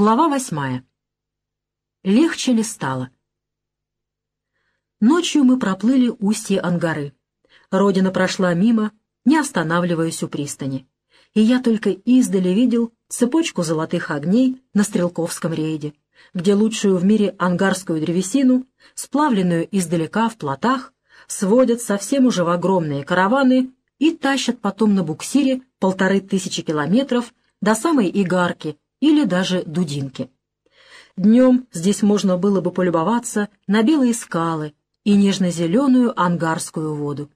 Глава восьмая. Легче ли стало? Ночью мы проплыли устье Ангары. Родина прошла мимо, не останавливаясь у пристани. И я только издали видел цепочку золотых огней на Стрелковском рейде, где лучшую в мире ангарскую древесину, сплавленную издалека в плотах, сводят совсем уже в огромные караваны и тащат потом на буксире полторы тысячи километров до самой Игарки, или даже дудинки. Днем здесь можно было бы полюбоваться на белые скалы и нежно-зеленую ангарскую воду.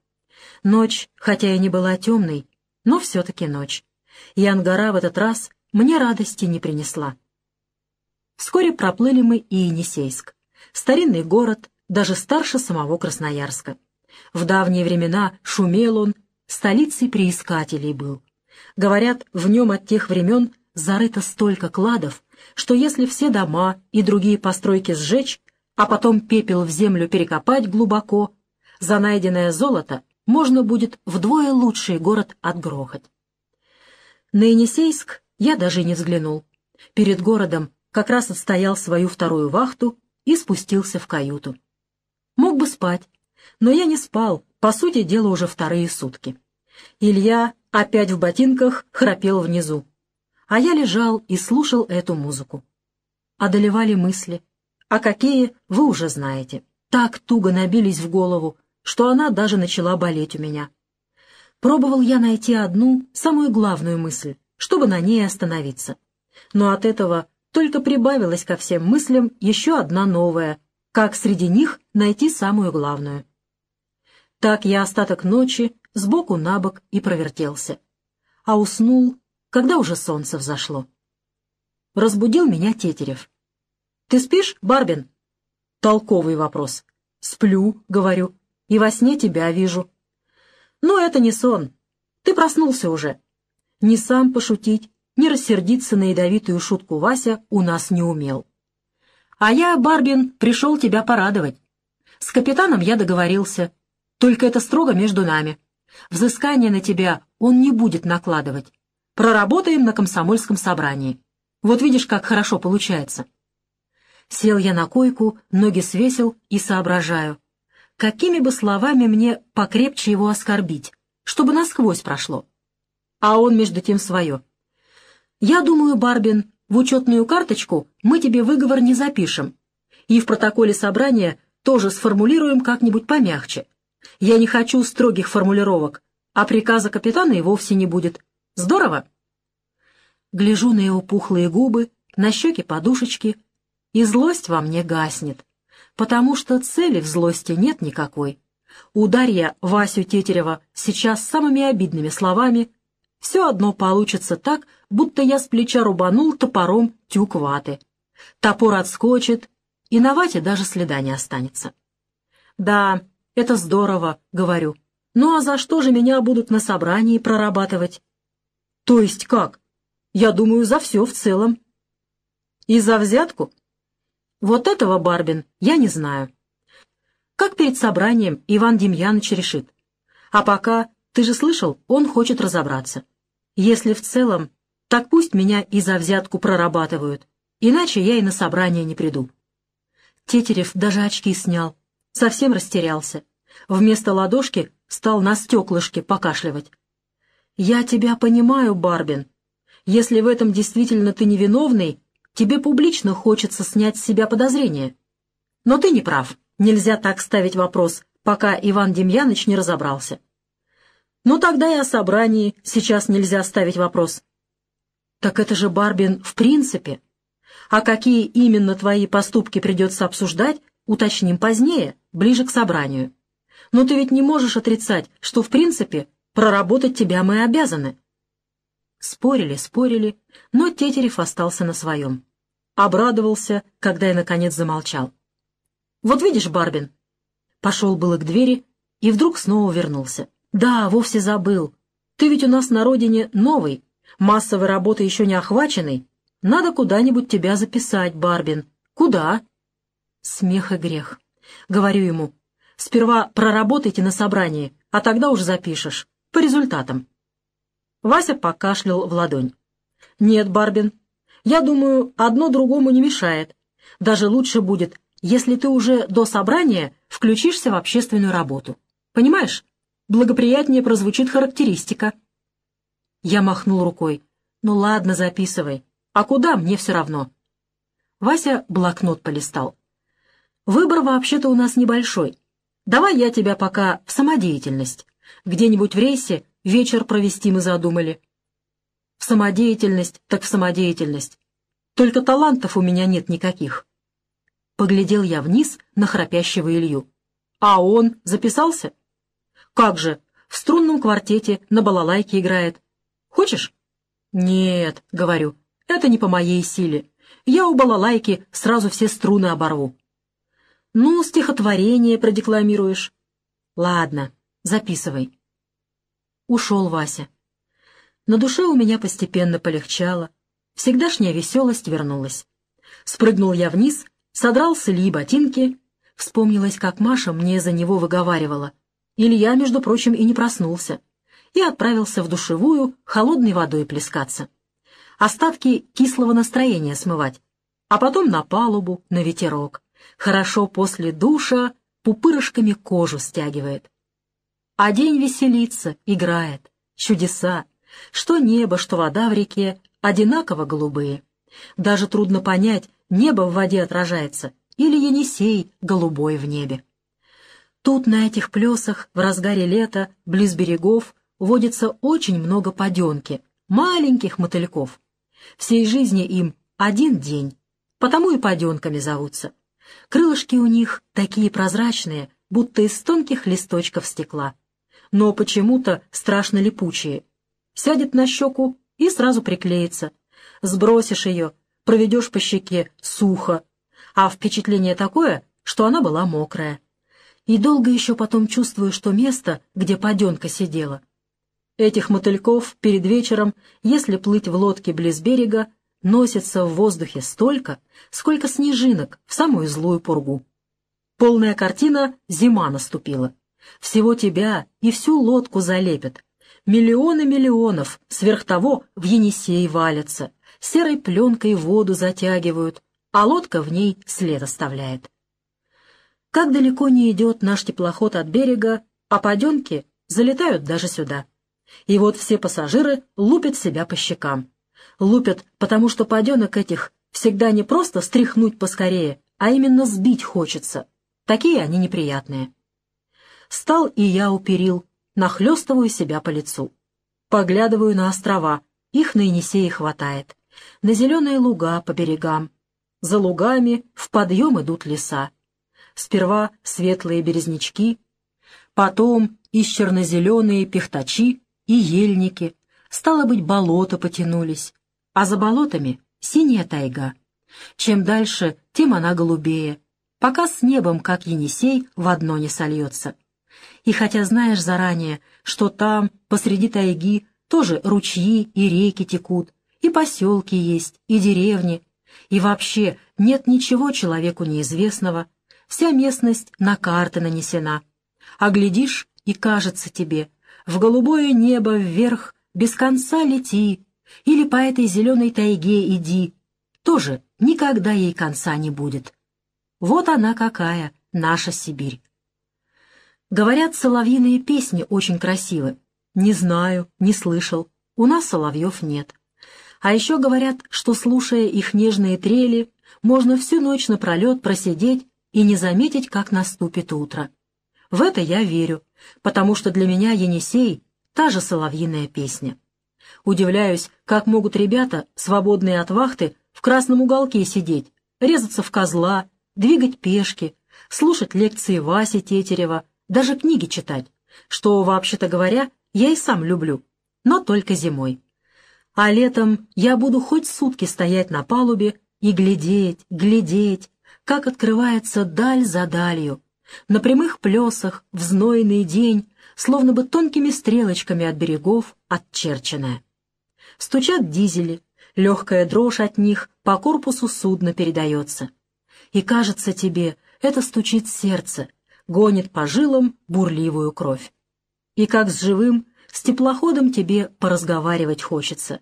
Ночь, хотя и не была темной, но все-таки ночь. И ангара в этот раз мне радости не принесла. Вскоре проплыли мы и Енисейск. Старинный город, даже старше самого Красноярска. В давние времена шумел он, столицей приискателей был. Говорят, в нем от тех времен зарыто столько кладов, что если все дома и другие постройки сжечь, а потом пепел в землю перекопать глубоко, за найденное золото можно будет вдвое лучший город отгрохать. На Енисейск я даже не взглянул. Перед городом как раз отстоял свою вторую вахту и спустился в каюту. Мог бы спать, но я не спал, по сути дела уже вторые сутки. Илья опять в ботинках храпел внизу а я лежал и слушал эту музыку. Одолевали мысли, а какие, вы уже знаете. Так туго набились в голову, что она даже начала болеть у меня. Пробовал я найти одну, самую главную мысль, чтобы на ней остановиться. Но от этого только прибавилась ко всем мыслям еще одна новая, как среди них найти самую главную. Так я остаток ночи сбоку на бок и провертелся. А уснул когда уже солнце взошло. Разбудил меня Тетерев. «Ты спишь, Барбин?» Толковый вопрос. «Сплю», — говорю, — «и во сне тебя вижу». «Ну, это не сон. Ты проснулся уже». Ни сам пошутить, ни рассердиться на ядовитую шутку Вася у нас не умел. «А я, Барбин, пришел тебя порадовать. С капитаном я договорился. Только это строго между нами. Взыскание на тебя он не будет накладывать. Проработаем на комсомольском собрании. Вот видишь, как хорошо получается. Сел я на койку, ноги свесил и соображаю. Какими бы словами мне покрепче его оскорбить, чтобы насквозь прошло? А он между тем свое. Я думаю, Барбин, в учетную карточку мы тебе выговор не запишем. И в протоколе собрания тоже сформулируем как-нибудь помягче. Я не хочу строгих формулировок, а приказа капитана и вовсе не будет. Здорово? Гляжу на его пухлые губы, на щеки подушечки, и злость во мне гаснет, потому что цели в злости нет никакой. Ударь я Васю Тетерева сейчас самыми обидными словами, все одно получится так, будто я с плеча рубанул топором тюк ваты. Топор отскочит, и на вате даже следа не останется. «Да, это здорово», — говорю. «Ну а за что же меня будут на собрании прорабатывать?» То есть как? Я думаю, за все в целом. И за взятку? Вот этого, Барбин, я не знаю. Как перед собранием Иван Демьянович решит. А пока, ты же слышал, он хочет разобраться. Если в целом, так пусть меня и за взятку прорабатывают, иначе я и на собрание не приду. Тетерев даже очки снял, совсем растерялся. Вместо ладошки стал на стеклышке покашливать. «Я тебя понимаю, Барбин. Если в этом действительно ты невиновный, тебе публично хочется снять с себя подозрения. Но ты не прав. Нельзя так ставить вопрос, пока Иван Демьяныч не разобрался. Ну тогда и о собрании сейчас нельзя ставить вопрос. Так это же, Барбин, в принципе. А какие именно твои поступки придется обсуждать, уточним позднее, ближе к собранию. Но ты ведь не можешь отрицать, что в принципе Проработать тебя мы обязаны». Спорили, спорили, но Тетерев остался на своем. Обрадовался, когда я, наконец, замолчал. «Вот видишь, Барбин!» Пошел было к двери и вдруг снова вернулся. «Да, вовсе забыл. Ты ведь у нас на родине новый, массовой работы еще не охваченный. Надо куда-нибудь тебя записать, Барбин. Куда?» Смех и грех. Говорю ему, «Сперва проработайте на собрании, а тогда уж запишешь. По результатам. Вася покашлял в ладонь. «Нет, Барбин, Я думаю, одно другому не мешает. Даже лучше будет, если ты уже до собрания включишься в общественную работу. Понимаешь? Благоприятнее прозвучит характеристика. Я махнул рукой. Ну ладно, записывай. А куда, мне все равно. Вася блокнот полистал. Выбор вообще-то у нас небольшой. Давай я тебя пока в самодеятельность. Где-нибудь в рейсе вечер провести мы задумали. В самодеятельность, так в самодеятельность. Только талантов у меня нет никаких. Поглядел я вниз на храпящего Илью. А он записался? Как же, в струнном квартете на балалайке играет. Хочешь? Нет, говорю, это не по моей силе. Я у балалайки сразу все струны оборву. Ну, стихотворение продекламируешь. Ладно, записывай. Ушел Вася. На душе у меня постепенно полегчало. Всегдашняя веселость вернулась. Спрыгнул я вниз, содрал с Ильи ботинки. Вспомнилось, как Маша мне за него выговаривала. Илья, между прочим, и не проснулся. И отправился в душевую холодной водой плескаться. Остатки кислого настроения смывать. А потом на палубу, на ветерок. Хорошо после душа пупырышками кожу стягивает. А день веселится, играет. Чудеса. Что небо, что вода в реке одинаково голубые. Даже трудно понять, небо в воде отражается или Енисей голубой в небе. Тут на этих плесах в разгаре лета, близ берегов, водится очень много паденки, маленьких мотыльков. Всей жизни им один день, потому и паденками зовутся. Крылышки у них такие прозрачные, будто из тонких листочков стекла. Но почему-то страшно липучие. Сядет на щеку и сразу приклеится. Сбросишь ее, проведешь по щеке сухо, а впечатление такое, что она была мокрая. И долго еще потом чувствую, что место, где паденка сидела. Этих мотыльков перед вечером, если плыть в лодке близ берега, носится в воздухе столько, сколько снежинок в самую злую пургу. Полная картина «Зима наступила». Всего тебя и всю лодку залепят, Миллионы миллионов сверх того в Енисей валятся, серой пленкой воду затягивают, а лодка в ней след оставляет. Как далеко не идет наш теплоход от берега, а паденки залетают даже сюда. И вот все пассажиры лупят себя по щекам. Лупят, потому что паденок этих всегда не просто стряхнуть поскорее, а именно сбить хочется. Такие они неприятные. Стал и я у перил, нахлестываю себя по лицу. Поглядываю на острова, их на Енисее хватает, на зеленые луга по берегам. За лугами в подъем идут леса. Сперва светлые березнячки, потом исчерно-зеленые пихтачи и ельники. Стало быть, болота потянулись, а за болотами синяя тайга. Чем дальше, тем она голубее, пока с небом, как Енисей, в одно не сольется. И хотя знаешь заранее, что там, посреди тайги, тоже ручьи и реки текут, и поселки есть, и деревни, и вообще нет ничего человеку неизвестного, вся местность на карты нанесена. А глядишь, и кажется тебе, в голубое небо вверх без конца лети, или по этой зеленой тайге иди, тоже никогда ей конца не будет. Вот она какая, наша Сибирь. Говорят, соловьиные песни очень красивы. Не знаю, не слышал. У нас соловьев нет. А еще говорят, что, слушая их нежные трели, можно всю ночь напролет просидеть и не заметить, как наступит утро. В это я верю, потому что для меня Енисей — та же соловьиная песня. Удивляюсь, как могут ребята, свободные от вахты, в красном уголке сидеть, резаться в козла, двигать пешки, слушать лекции Васи Тетерева, даже книги читать, что, вообще-то говоря, я и сам люблю, но только зимой. А летом я буду хоть сутки стоять на палубе и глядеть, глядеть, как открывается даль за далью, на прямых плесах, в знойный день, словно бы тонкими стрелочками от берегов отчерченная. Стучат дизели, легкая дрожь от них по корпусу судна передается. И кажется тебе, это стучит сердце, гонит по жилам бурливую кровь. И как с живым, с теплоходом тебе поразговаривать хочется,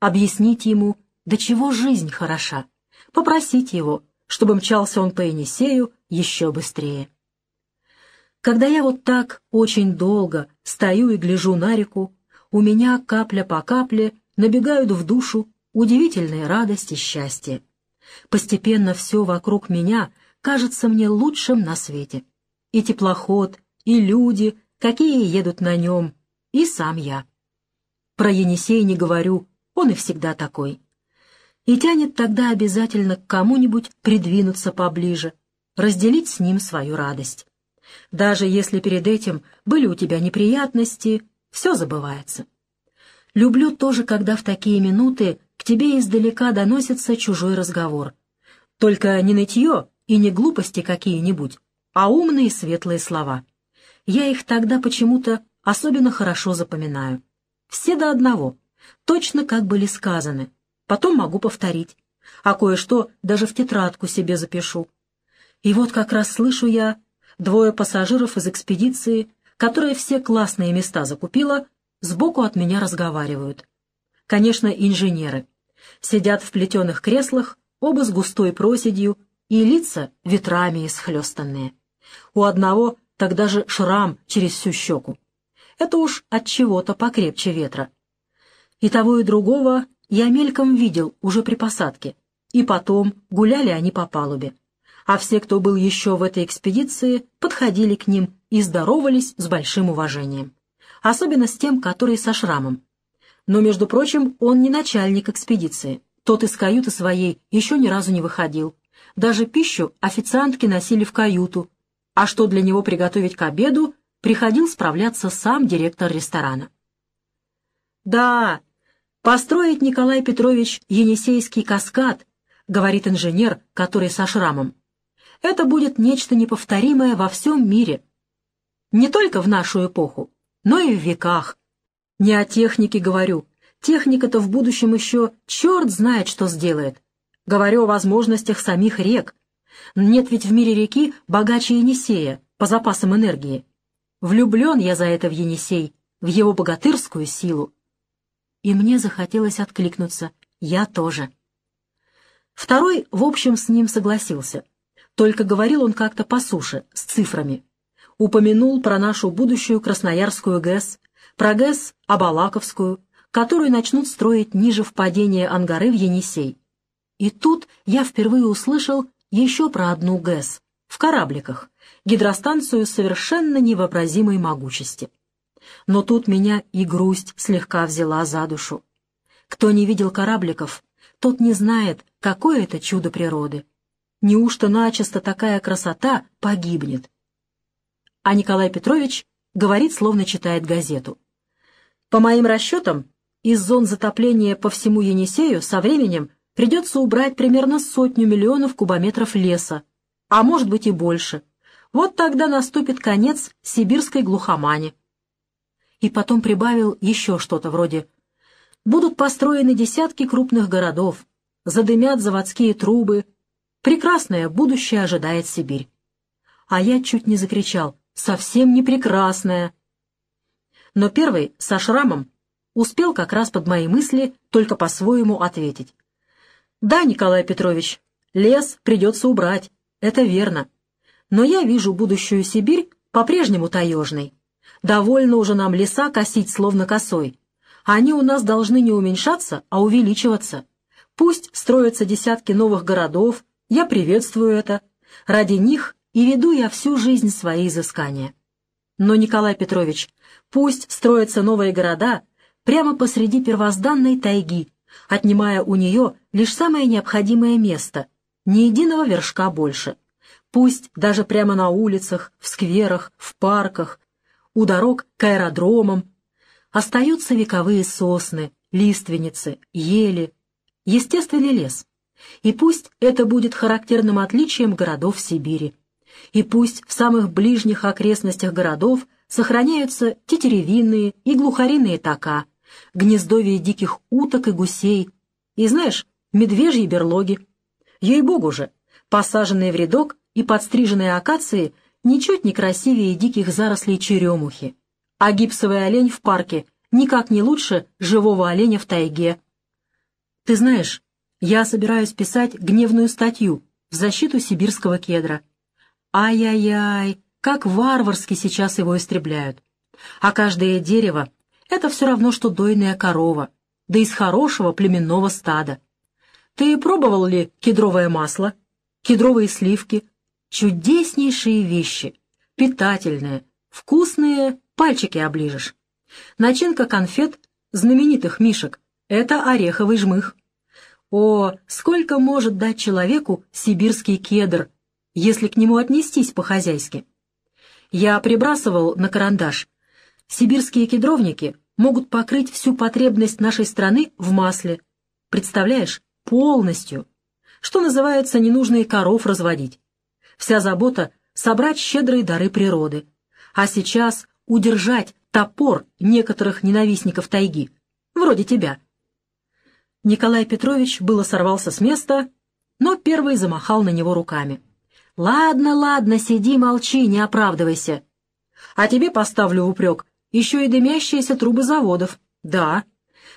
объяснить ему, до чего жизнь хороша, попросить его, чтобы мчался он по Енисею еще быстрее. Когда я вот так очень долго стою и гляжу на реку, у меня капля по капле набегают в душу удивительные радость и счастье. Постепенно все вокруг меня кажется мне лучшим на свете. И теплоход, и люди, какие едут на нем, и сам я. Про Енисей не говорю, он и всегда такой. И тянет тогда обязательно к кому-нибудь придвинуться поближе, разделить с ним свою радость. Даже если перед этим были у тебя неприятности, все забывается. Люблю тоже, когда в такие минуты к тебе издалека доносится чужой разговор. Только не нытье и не глупости какие-нибудь, а умные светлые слова. Я их тогда почему-то особенно хорошо запоминаю. Все до одного, точно как были сказаны. Потом могу повторить, а кое-что даже в тетрадку себе запишу. И вот как раз слышу я, двое пассажиров из экспедиции, которая все классные места закупила, сбоку от меня разговаривают. Конечно, инженеры. Сидят в плетеных креслах, оба с густой проседью, и лица ветрами исхлестанные. У одного тогда же шрам через всю щеку. Это уж от чего-то покрепче ветра. И того, и другого я мельком видел уже при посадке, и потом гуляли они по палубе. А все, кто был еще в этой экспедиции, подходили к ним и здоровались с большим уважением. Особенно с тем, который со шрамом. Но, между прочим, он не начальник экспедиции. Тот из каюты своей еще ни разу не выходил. Даже пищу официантки носили в каюту, а что для него приготовить к обеду, приходил справляться сам директор ресторана. «Да, построить Николай Петрович Енисейский каскад», — говорит инженер, который со шрамом. «Это будет нечто неповторимое во всем мире. Не только в нашу эпоху, но и в веках. Не о технике говорю. Техника-то в будущем еще черт знает, что сделает. Говорю о возможностях самих рек. Нет ведь в мире реки богаче Енисея по запасам энергии. Влюблен я за это в Енисей, в его богатырскую силу. И мне захотелось откликнуться. Я тоже. Второй, в общем, с ним согласился. Только говорил он как-то по суше, с цифрами. Упомянул про нашу будущую Красноярскую ГЭС, про ГЭС Абалаковскую, которую начнут строить ниже впадения Ангары в Енисей. И тут я впервые услышал еще про одну ГЭС в корабликах, гидростанцию совершенно невообразимой могучести. Но тут меня и грусть слегка взяла за душу. Кто не видел корабликов, тот не знает, какое это чудо природы. Неужто начисто такая красота погибнет? А Николай Петрович говорит, словно читает газету. По моим расчетам, из зон затопления по всему Енисею со временем придется убрать примерно сотню миллионов кубометров леса, а может быть и больше — вот тогда наступит конец сибирской глухомани. И потом прибавил еще что-то вроде «Будут построены десятки крупных городов, задымят заводские трубы, прекрасное будущее ожидает Сибирь». А я чуть не закричал «Совсем не прекрасное!» Но первый, со шрамом, успел как раз под мои мысли только по-своему ответить. «Да, Николай Петрович, лес придется убрать, это верно но я вижу будущую Сибирь по-прежнему таежной. Довольно уже нам леса косить словно косой. Они у нас должны не уменьшаться, а увеличиваться. Пусть строятся десятки новых городов, я приветствую это. Ради них и веду я всю жизнь свои изыскания. Но, Николай Петрович, пусть строятся новые города прямо посреди первозданной тайги, отнимая у нее лишь самое необходимое место, ни единого вершка больше — Пусть даже прямо на улицах, в скверах, в парках, у дорог к аэродромам остаются вековые сосны, лиственницы, ели, естественный лес. И пусть это будет характерным отличием городов Сибири. И пусть в самых ближних окрестностях городов сохраняются тетеревинные и глухариные тока, гнездовья диких уток и гусей, и, знаешь, медвежьи берлоги. Ей-богу же, посаженные в рядок и подстриженные акации ничуть не красивее диких зарослей черемухи, а гипсовый олень в парке никак не лучше живого оленя в тайге. Ты знаешь, Я собираюсь писать гневную статью в защиту сибирского кедра. Ай-яй-яй, как варварски сейчас его истребляют. А каждое дерево — это все равно, что дойная корова, да из хорошего племенного стада. Ты пробовал ли кедровое масло, кедровые сливки? Чудеснейшие вещи, питательные, вкусные, пальчики оближешь. Начинка конфет знаменитых мишек — это ореховый жмых. О, сколько может дать человеку сибирский кедр, если к нему отнестись по-хозяйски. Я прибрасывал на карандаш. Сибирские кедровники могут покрыть всю потребность нашей страны в масле. Представляешь, полностью. Что называется, ненужные коров разводить. Вся забота — собрать щедрые дары природы. А сейчас удержать топор некоторых ненавистников тайги, вроде тебя. Николай Петрович было сорвался с места, но первый замахал на него руками. «Ладно, ладно, сиди, молчи, не оправдывайся. А тебе поставлю в упрек еще и дымящиеся трубы заводов. Да,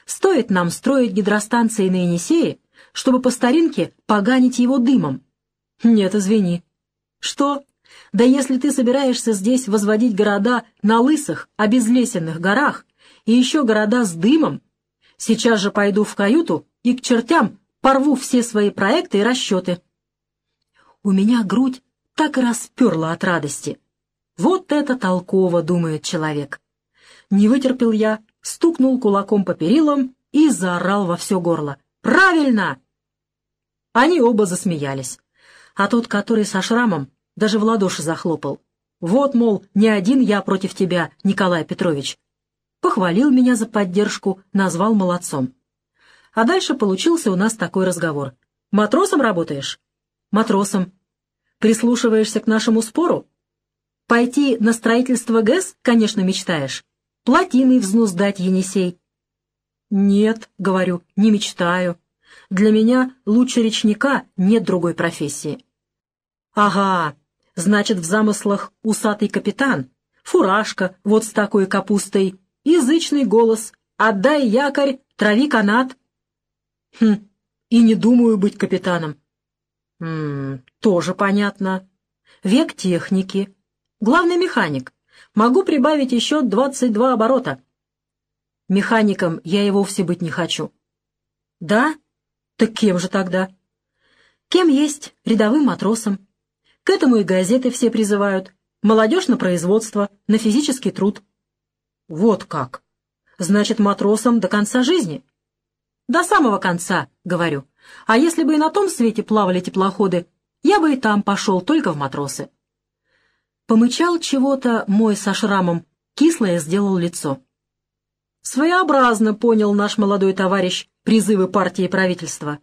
стоит нам строить гидростанции на Енисее, чтобы по старинке поганить его дымом. Нет, извини. Что? Да если ты собираешься здесь возводить города на лысых, обезлесенных горах и еще города с дымом, сейчас же пойду в каюту и к чертям порву все свои проекты и расчеты. У меня грудь так и расперла от радости. Вот это толково, думает человек. Не вытерпел я, стукнул кулаком по перилам и заорал во все горло. «Правильно!» Они оба засмеялись. А тот, который со шрамом, даже в ладоши захлопал. «Вот, мол, не один я против тебя, Николай Петрович». Похвалил меня за поддержку, назвал молодцом. А дальше получился у нас такой разговор. «Матросом работаешь?» «Матросом. Прислушиваешься к нашему спору? Пойти на строительство ГЭС, конечно, мечтаешь. Плотиной взнуздать Енисей». «Нет», — говорю, — «не мечтаю. Для меня лучше речника нет другой профессии». «Ага, значит, в замыслах усатый капитан, фуражка вот с такой капустой, язычный голос «Отдай якорь, трави канат». Хм, и не думаю быть капитаном. М тоже понятно. Век техники. Главный механик. Могу прибавить еще 22 оборота. Механиком я и вовсе быть не хочу. Да? Так кем же тогда? Кем есть? Рядовым матросом. К этому и газеты все призывают. Молодежь на производство, на физический труд. Вот как. Значит, матросом до конца жизни? До самого конца, говорю. А если бы и на том свете плавали теплоходы, я бы и там пошел только в матросы. Помычал чего-то мой со шрамом, кислое сделал лицо. Своеобразно понял наш молодой товарищ призывы партии и правительства.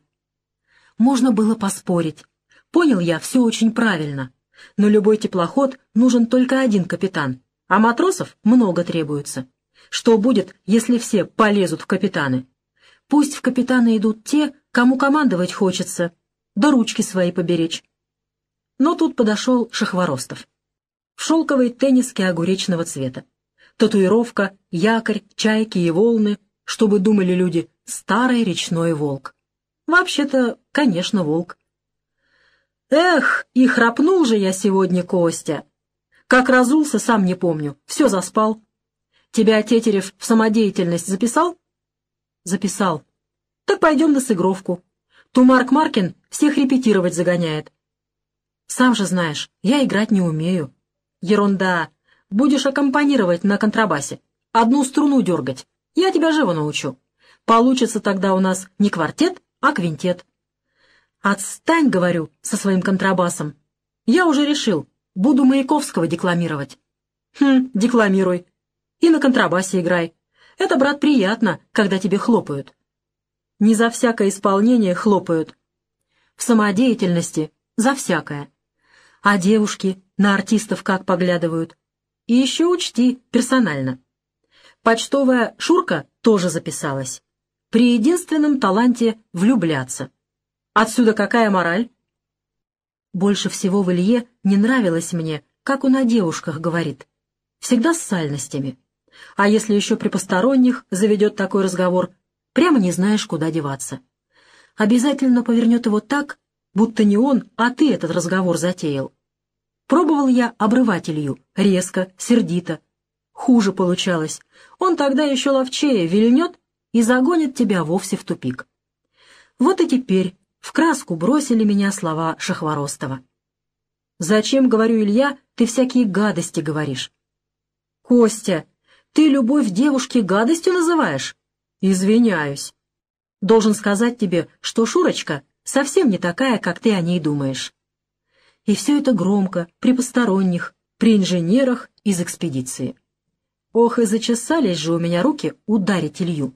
Можно было поспорить. Понял я все очень правильно. Но любой теплоход нужен только один капитан, а матросов много требуется. Что будет, если все полезут в капитаны? Пусть в капитаны идут те, кому командовать хочется, да ручки свои поберечь. Но тут подошел Шахворостов. В шелковой тенниске огуречного цвета. Татуировка, якорь, чайки и волны, чтобы думали люди, старый речной волк. Вообще-то, конечно, волк. Эх, и храпнул же я сегодня, Костя. Как разулся, сам не помню, все заспал. Тебя Тетерев в самодеятельность записал? Записал. Так пойдем на сыгровку. Тумарк Маркин всех репетировать загоняет. Сам же знаешь, я играть не умею. Ерунда. Будешь аккомпанировать на контрабасе. Одну струну дергать. Я тебя живо научу. Получится тогда у нас не квартет, а квинтет. Отстань, говорю, со своим контрабасом. Я уже решил, буду Маяковского декламировать. Хм, декламируй. И на контрабасе играй. Это, брат, приятно, когда тебе хлопают. Не за всякое исполнение хлопают. В самодеятельности за всякое. А девушки на артистов как поглядывают. И еще учти персонально. Почтовая Шурка тоже записалась. При единственном таланте влюбляться. Отсюда какая мораль? Больше всего в Илье не нравилось мне, как он о девушках говорит. Всегда с сальностями. А если еще при посторонних заведет такой разговор, прямо не знаешь, куда деваться. обязательно повернет его так, будто не он, а ты этот разговор затеял. Пробовал я обрывать Илью, резко, сердито. Хуже получалось. Он тогда еще ловчее вильнет и загонит тебя вовсе в тупик. Вот и теперь в краску бросили меня слова Шахворостова. «Зачем, — говорю, Илья, — ты всякие гадости говоришь?» «Костя, ты любовь девушки гадостью называешь?» «Извиняюсь. Должен сказать тебе, что Шурочка совсем не такая, как ты о ней думаешь». И все это громко, при посторонних, при инженерах из экспедиции. Ох, и зачесались же у меня руки ударить Илью.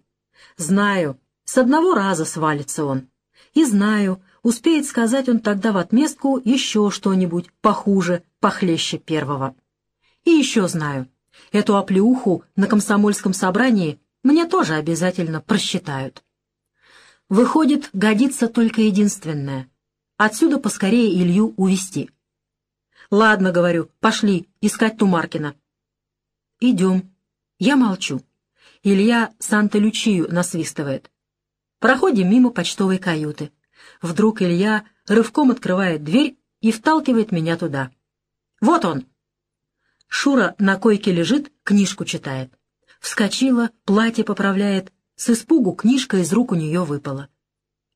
Знаю, с одного раза свалится он. И знаю, успеет сказать он тогда в отместку еще что-нибудь похуже, похлеще первого. И еще знаю, эту оплеуху на комсомольском собрании мне тоже обязательно просчитают. Выходит, годится только единственное. Отсюда поскорее Илью увести. Ладно, говорю, пошли искать Тумаркина. Идем. Я молчу. Илья Санта-Лючию насвистывает. Проходим мимо почтовой каюты. Вдруг Илья рывком открывает дверь и вталкивает меня туда. Вот он! Шура на койке лежит, книжку читает. Вскочила, платье поправляет. С испугу книжка из рук у нее выпала.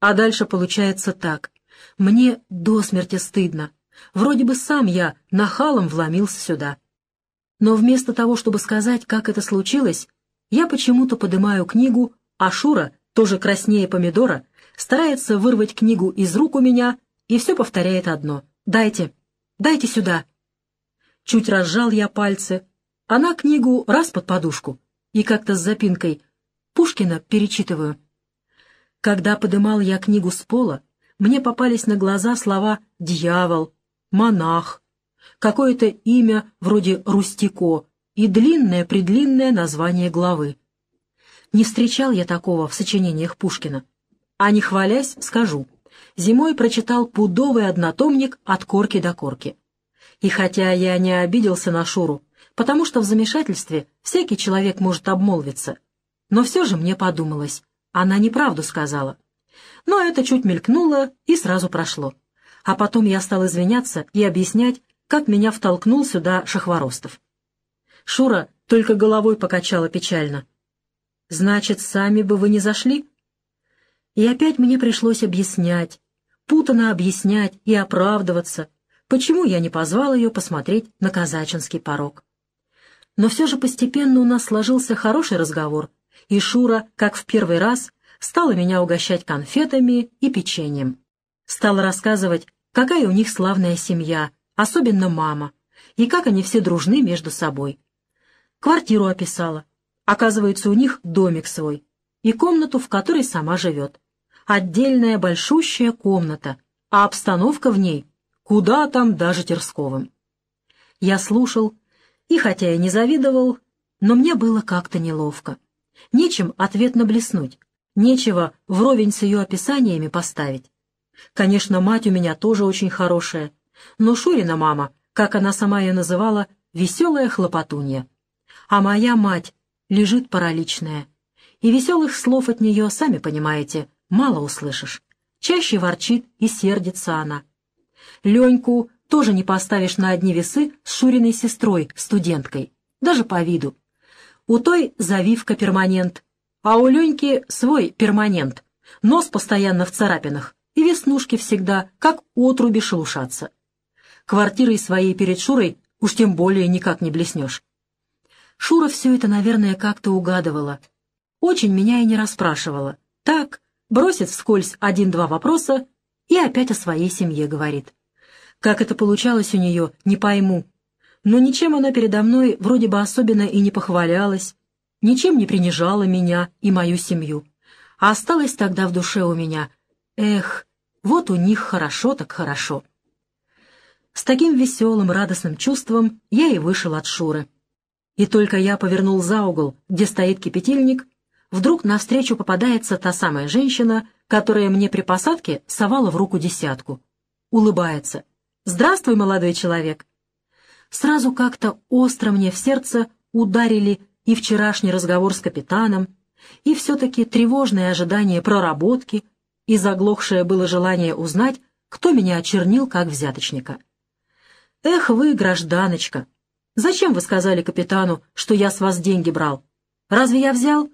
А дальше получается так. Мне до смерти стыдно. Вроде бы сам я нахалом вломился сюда. Но вместо того, чтобы сказать, как это случилось, я почему-то поднимаю книгу, а Шура, тоже краснее помидора, старается вырвать книгу из рук у меня и все повторяет одно. «Дайте, дайте сюда». Чуть разжал я пальцы. Она книгу раз под подушку и как-то с запинкой Пушкина перечитываю. Когда подымал я книгу с пола, мне попались на глаза слова «дьявол», «монах», какое-то имя вроде «Рустико» и длинное-предлинное название главы. Не встречал я такого в сочинениях Пушкина. А не хвалясь, скажу. Зимой прочитал пудовый однотомник от корки до корки. И хотя я не обиделся на Шуру, потому что в замешательстве всякий человек может обмолвиться, но все же мне подумалось, она неправду сказала. Но это чуть мелькнуло и сразу прошло. А потом я стал извиняться и объяснять, как меня втолкнул сюда Шахворостов. Шура только головой покачала печально. «Значит, сами бы вы не зашли?» И опять мне пришлось объяснять, путано объяснять и оправдываться, почему я не позвал ее посмотреть на казачинский порог. Но все же постепенно у нас сложился хороший разговор, и Шура, как в первый раз, стала меня угощать конфетами и печеньем. Стала рассказывать, какая у них славная семья, особенно мама, и как они все дружны между собой. Квартиру описала. Оказывается, у них домик свой и комнату, в которой сама живет отдельная большущая комната, а обстановка в ней куда там даже Терсковым. Я слушал, и хотя я не завидовал, но мне было как-то неловко. Нечем ответно блеснуть, нечего вровень с ее описаниями поставить. Конечно, мать у меня тоже очень хорошая, но Шурина мама, как она сама ее называла, веселая хлопотунья. А моя мать лежит параличная, и веселых слов от нее, сами понимаете, мало услышишь. Чаще ворчит и сердится она. Леньку тоже не поставишь на одни весы с Шуриной сестрой, студенткой, даже по виду. У той завивка перманент, а у Леньки свой перманент, нос постоянно в царапинах, и веснушки всегда, как отруби шелушатся. Квартирой своей перед Шурой уж тем более никак не блеснешь. Шура все это, наверное, как-то угадывала. Очень меня и не расспрашивала. Так, бросит вскользь один-два вопроса и опять о своей семье говорит. Как это получалось у нее, не пойму. Но ничем она передо мной вроде бы особенно и не похвалялась, ничем не принижала меня и мою семью. А осталось тогда в душе у меня, эх, вот у них хорошо так хорошо. С таким веселым, радостным чувством я и вышел от Шуры. И только я повернул за угол, где стоит кипятильник, вдруг навстречу попадается та самая женщина, которая мне при посадке совала в руку десятку. Улыбается. «Здравствуй, молодой человек!» Сразу как-то остро мне в сердце ударили и вчерашний разговор с капитаном, и все-таки тревожное ожидание проработки, и заглохшее было желание узнать, кто меня очернил как взяточника. «Эх вы, гражданочка! Зачем вы сказали капитану, что я с вас деньги брал? Разве я взял?»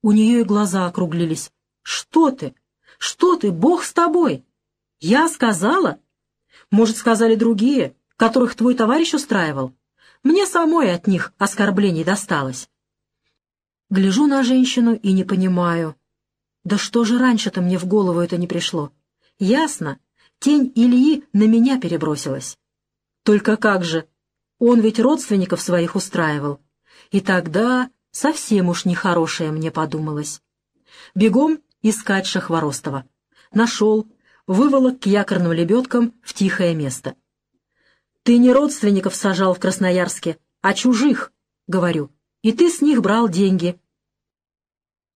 У нее и глаза округлились. «Что ты? Что ты? Бог с тобой! Я сказала? Может, сказали другие, которых твой товарищ устраивал? Мне самой от них оскорблений досталось». Гляжу на женщину и не понимаю. Да что же раньше-то мне в голову это не пришло? Ясно, тень Ильи на меня перебросилась. Только как же? Он ведь родственников своих устраивал. И тогда совсем уж нехорошее мне подумалось. Бегом искать Шахворостова. Нашел, выволок к якорным лебедкам в тихое место. «Ты не родственников сажал в Красноярске, а чужих», — говорю, — «и ты с них брал деньги».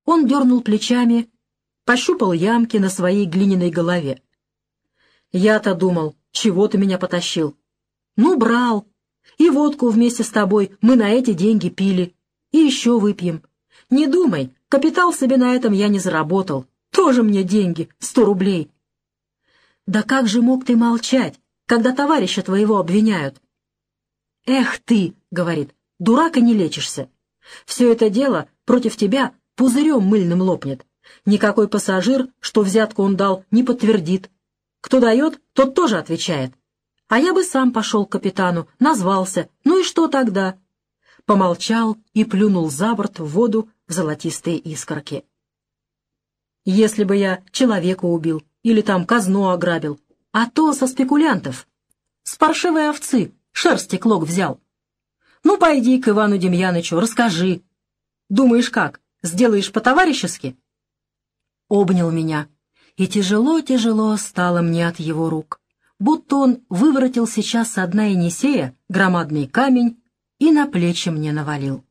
Он дернул плечами, пощупал ямки на своей глиняной голове. Я-то думал, чего ты меня потащил? Ну, брал. И водку вместе с тобой мы на эти деньги пили. И еще выпьем. Не думай, капитал себе на этом я не заработал. Тоже мне деньги, сто рублей. Да как же мог ты молчать, когда товарища твоего обвиняют? Эх ты, говорит, дурака не лечишься. Все это дело против тебя пузырем мыльным лопнет. Никакой пассажир, что взятку он дал, не подтвердит. Кто дает, тот тоже отвечает. А я бы сам пошел к капитану, назвался. Ну и что тогда? Помолчал и плюнул за борт в воду в золотистые искорки. Если бы я человека убил или там казну ограбил, а то со спекулянтов. С паршивой овцы шерсти клок взял. Ну, пойди к Ивану Демьянычу, расскажи. Думаешь, как, сделаешь по-товарищески? обнял меня, и тяжело-тяжело стало мне от его рук, будто он выворотил сейчас со дна Енисея громадный камень и на плечи мне навалил.